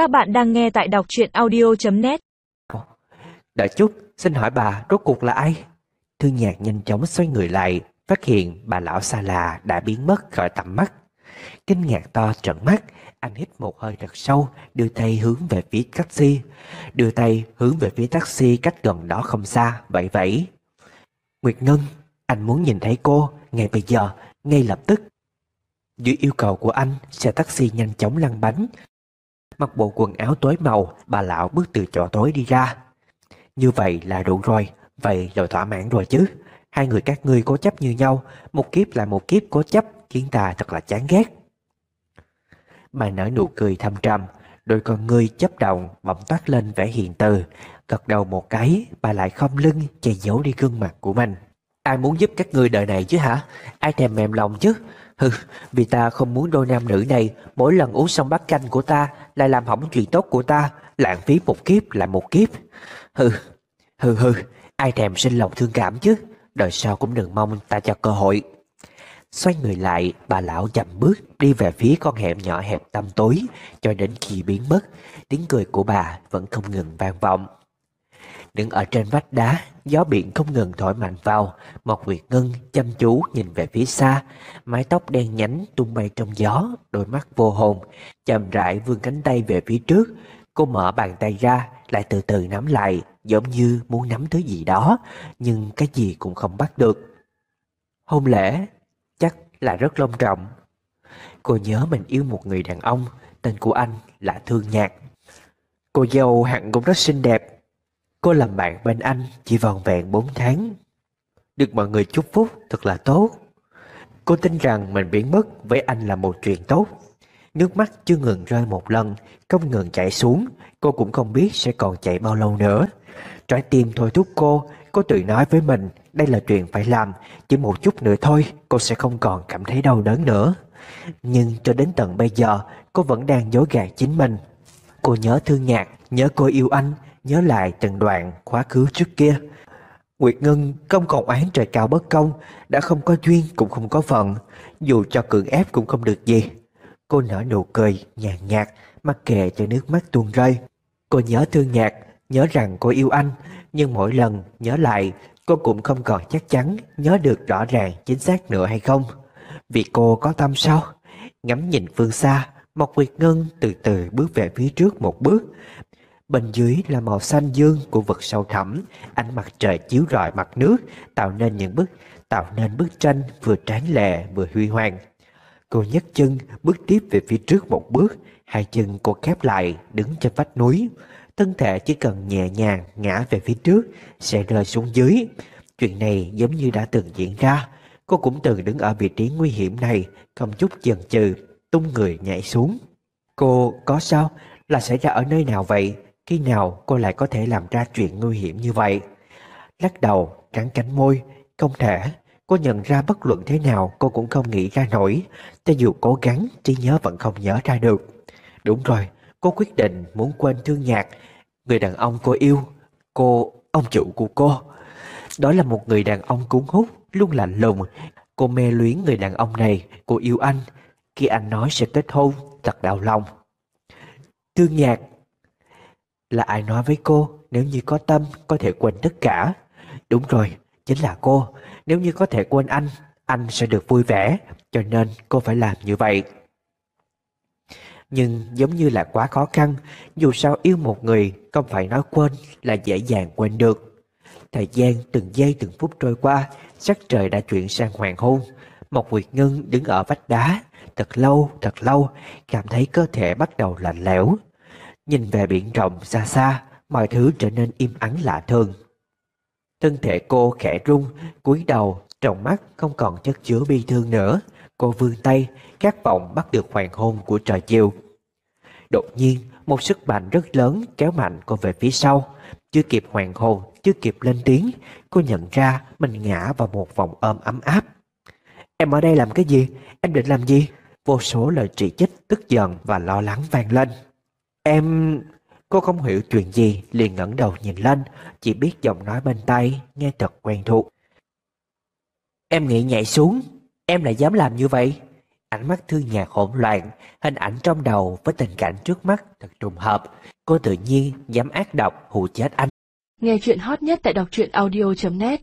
Các bạn đang nghe tại đọc truyện audio.net Đợi chút, xin hỏi bà rốt cuộc là ai? Thương nhạc nhanh chóng xoay người lại, phát hiện bà lão xa là đã biến mất khỏi tầm mắt. Kinh ngạc to trợn mắt, anh hít một hơi thật sâu, đưa tay hướng về phía taxi. Đưa tay hướng về phía taxi cách gần đó không xa, vậy vậy. Nguyệt Ngân, anh muốn nhìn thấy cô, ngay bây giờ, ngay lập tức. Dưới yêu cầu của anh, xe taxi nhanh chóng lăn bánh. Mặc bộ quần áo tối màu, bà lão bước từ chỗ tối đi ra. Như vậy là đủ rồi, vậy rồi thỏa mãn rồi chứ. Hai người các ngươi cố chấp như nhau, một kiếp là một kiếp cố chấp, khiến ta thật là chán ghét. Bà nở nụ cười thâm trầm, đôi con ngươi chấp động bỗng toát lên vẻ hiền từ, gật đầu một cái, bà lại không lưng che giấu đi gương mặt của mình. Ai muốn giúp các ngươi đời này chứ hả? Ai thèm mềm lòng chứ? Hừ, vì ta không muốn đôi nam nữ này mỗi lần uống xong bát canh của ta lại làm hỏng chuyện tốt của ta, lãng phí một kiếp lại một kiếp. Hừ, hừ hừ, ai thèm sinh lòng thương cảm chứ? Đời sau cũng đừng mong ta cho cơ hội. Xoay người lại, bà lão chậm bước đi về phía con hẻm nhỏ hẹp tăm tối, cho đến khi biến mất, tiếng cười của bà vẫn không ngừng vang vọng. Đứng ở trên vách đá, gió biển không ngừng thổi mạnh vào, một Nguyệt Ngân chăm chú nhìn về phía xa, mái tóc đen nhánh tung bay trong gió, đôi mắt vô hồn, chậm rãi vươn cánh tay về phía trước. Cô mở bàn tay ra, lại từ từ nắm lại, giống như muốn nắm thứ gì đó, nhưng cái gì cũng không bắt được. Hôn lễ chắc là rất long trọng. Cô nhớ mình yêu một người đàn ông, tên của anh là Thương Nhạc. Cô dâu hẳn cũng rất xinh đẹp. Cô làm bạn bên anh chỉ vòn vẹn 4 tháng. Được mọi người chúc phúc thật là tốt. Cô tin rằng mình biến mất với anh là một chuyện tốt. Nước mắt chưa ngừng rơi một lần, không ngừng chảy xuống, cô cũng không biết sẽ còn chảy bao lâu nữa. Trái tim thôi thúc cô, cô tự nói với mình, đây là chuyện phải làm, chỉ một chút nữa thôi, cô sẽ không còn cảm thấy đau đớn nữa. Nhưng cho đến tận bây giờ, cô vẫn đang dối gạt chính mình. Cô nhớ thương nhạc, nhớ cô yêu anh, nhớ lại từng đoạn quá khứ trước kia. Nguyệt Ngân không còn oán trời cao bất công, đã không có duyên cũng không có phận, dù cho cưỡng ép cũng không được gì. Cô nở nụ cười, nhàn nhạt, mặc kệ cho nước mắt tuôn rơi. Cô nhớ thương nhạc, nhớ rằng cô yêu anh, nhưng mỗi lần nhớ lại, cô cũng không còn chắc chắn nhớ được rõ ràng chính xác nữa hay không. Vì cô có tâm sao? Ngắm nhìn phương xa, một Nguyệt Ngân từ từ bước về phía trước một bước. Bên dưới là màu xanh dương của vực sâu thẳm, ánh mặt trời chiếu rọi mặt nước, tạo nên những bức tạo nên bức tranh vừa tráng lệ vừa huy hoàng. Cô nhấc chân bước tiếp về phía trước một bước, hai chân cô khép lại đứng trên vách núi. Thân thể chỉ cần nhẹ nhàng ngã về phía trước sẽ rơi xuống dưới. Chuyện này giống như đã từng diễn ra. Cô cũng từng đứng ở vị trí nguy hiểm này, không chút chần chừ, tung người nhảy xuống. Cô có sao? Là xảy ra ở nơi nào vậy? Khi nào cô lại có thể làm ra chuyện nguy hiểm như vậy? Lắc đầu, cắn cánh môi, không thể. Cô nhận ra bất luận thế nào cô cũng không nghĩ ra nổi. Cho dù cố gắng, trí nhớ vẫn không nhớ ra được. Đúng rồi, cô quyết định muốn quên thương nhạc. Người đàn ông cô yêu, cô, ông chủ của cô. Đó là một người đàn ông cuốn hút, luôn lạnh lùng. Cô mê luyến người đàn ông này, cô yêu anh. Khi anh nói sẽ kết hôn, thật đau lòng. Thương nhạc là ai nói với cô nếu như có tâm có thể quên tất cả? Đúng rồi, chính là cô. Nếu như có thể quên anh, anh sẽ được vui vẻ, cho nên cô phải làm như vậy. Nhưng giống như là quá khó khăn, dù sao yêu một người không phải nói quên là dễ dàng quên được. Thời gian từng giây từng phút trôi qua, sắc trời đã chuyển sang hoàng hôn. Một Nguyệt Ngân đứng ở vách đá, thật lâu, thật lâu, cảm thấy cơ thể bắt đầu lạnh lẽo. Nhìn về biển rộng xa xa, mọi thứ trở nên im ắng lạ thường. Thân thể cô khẽ rung, cúi đầu, trong mắt không còn chất chứa bi thương nữa. Cô vươn tay, khát vọng bắt được hoàng hôn của trời chiều. Đột nhiên, một sức mạnh rất lớn kéo mạnh cô về phía sau. Chưa kịp hoàng hôn, chưa kịp lên tiếng, cô nhận ra mình ngã vào một vòng ôm ấm áp. Em ở đây làm cái gì? Em định làm gì? Vô số lời chỉ trích, tức giận và lo lắng vang lên. Em... Cô không hiểu chuyện gì, liền ngẩng đầu nhìn lên, chỉ biết giọng nói bên tay, nghe thật quen thuộc. Em nghĩ nhảy xuống, em lại dám làm như vậy. Ánh mắt Thư Nhạc hỗn loạn, hình ảnh trong đầu với tình cảnh trước mắt thật trùng hợp. Cô tự nhiên dám ác độc hù chết anh. Nghe chuyện hot nhất tại đọc truyện audio.net